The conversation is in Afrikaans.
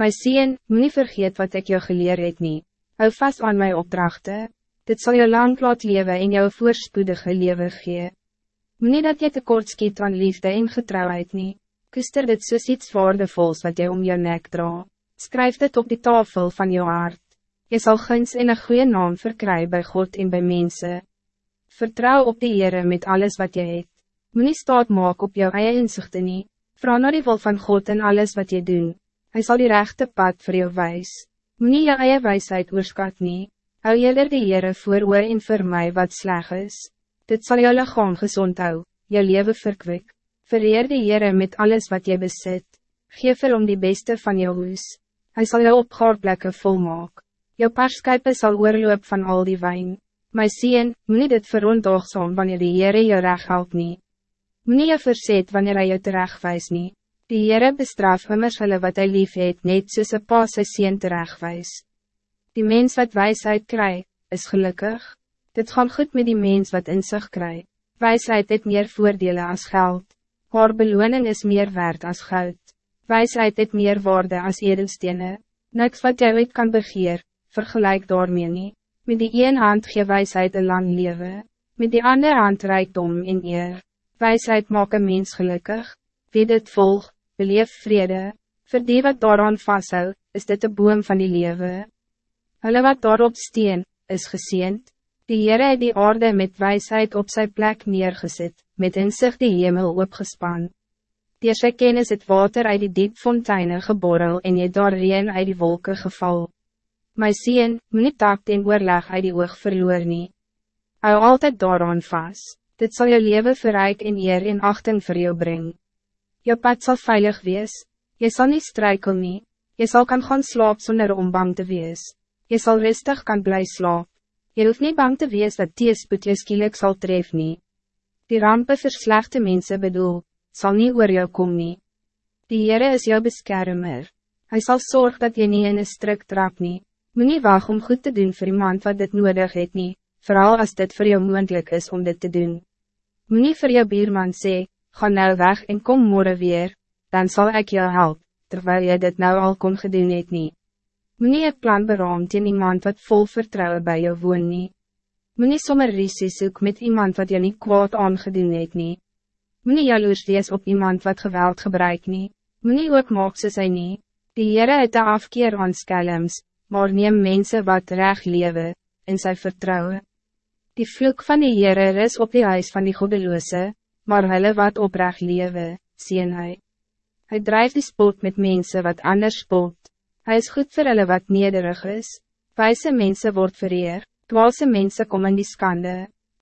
My sien, moet niet vergeet wat ik jou geleerd het nie. Hou vast aan mijn opdrachten. Dit zal je lang laat leven en jou voorspoedige leven gee. Moet niet dat je tekort skiet aan liefde en getrouwheid nie. Kuster dit soos iets waardevols wat jy om jou nek dra. Skryf dit op die tafel van jou hart. Je zal guns en een goede naam verkrijgen bij God en bij mensen. Vertrouw op de Heere met alles wat je hebt. Moet niet staat maak op jou eie inzichten nie. Vra naar die wil van God en alles wat je doet. Hij zal die rechte pad voor jou wijs. Niet jou eie wijsheid oorskat nie. Hou jylle die Heere voor oor en vir my wat sleg is. Dit zal jou lichaam gezond hou, jou leven verkwik. Vereer die Heere met alles wat je bezit. Geef er om die beste van jou huis. Hij zal jou opgaarplekke volmaak. Jou parskuipe zal oorloop van al die wijn. My sien, moet dit verontdoogsom wanneer die Heere jou recht help nie. Moet nie jou verzet wanneer hy jou terechtwijs nie. Die Heere bestraf immers hulle wat hy lief het net soos een pa sy sien terechtwijs. Die mens wat wijsheid kry, is gelukkig. Dit gaan goed met die mens wat in zich kry. Wijsheid het meer voordelen als geld. Haar beloning is meer waard als goud. Wijsheid het meer waarde als edelstenen. Niks wat jy ooit kan begeer, vergelijk daarmee nie. Met die een hand gee wijsheid een lang leven. Met die andere hand rijkdom in eer. Wijsheid maak een mens gelukkig. Wie dit volg, beleef vrede. Voor die wat daaraan vasthou, is dit de boom van die leven. Hulle wat daarop steen, is geseend. Die Heere het die aarde met wijsheid op zijn plek neergezet, met inzicht die hemel opgespan. Die sy kennis het water uit die diep fonteine geborrel en je daar reen uit die wolken geval. My sien, moet nie tak ten oorleg uit die oog verloor nie. Hou altijd daaraan vast. Dit zal je leven verrijk en eer en achting voor jou brengen. Je pad zal veilig wees. Je zal niet strijken nie. Je zal kan gaan slaap zonder om bang te wees. Je zal rustig kan blij slaap. Je hoeft niet bang te wees dat die spoed je skielik zal tref nie. Die rampen verslechte mensen bedoel, zal niet oor jou kom nie. Die Heere is jou beschermer. Hij zal zorgen dat je niet in een strik trap nie. Moet nie wacht om goed te doen voor iemand wat dit nodig het nie, vooral als dit voor jou moeilijk is om dit te doen. Moet nie vir jou bierman sê, ga nou weg en kom morgen weer, dan zal ik jou helpen, terwijl je dit nou al kon gedoen het nie. Moet nie een plan beraamd in iemand wat vol vertrouwen bij jou woon nie. Moet nie sommer risie soek met iemand wat je niet kwaad aangedoen het nie. Moet nie jaloers wees op iemand wat geweld gebruik nie. Moet nie ook maak soos hy nie. Die Heere het de afkeer aan skelms, maar neem mensen wat recht leven, in zijn vertrouwen. Die vloek van die Heere is op die huis van die godeloose, maar hulle wat oprecht leven, sien hy. Hy drijft die spot met mensen wat anders spot. Hij is goed voor hulle wat nederig is. Wijze mensen wordt vereer, dwaalse mensen komen die skande.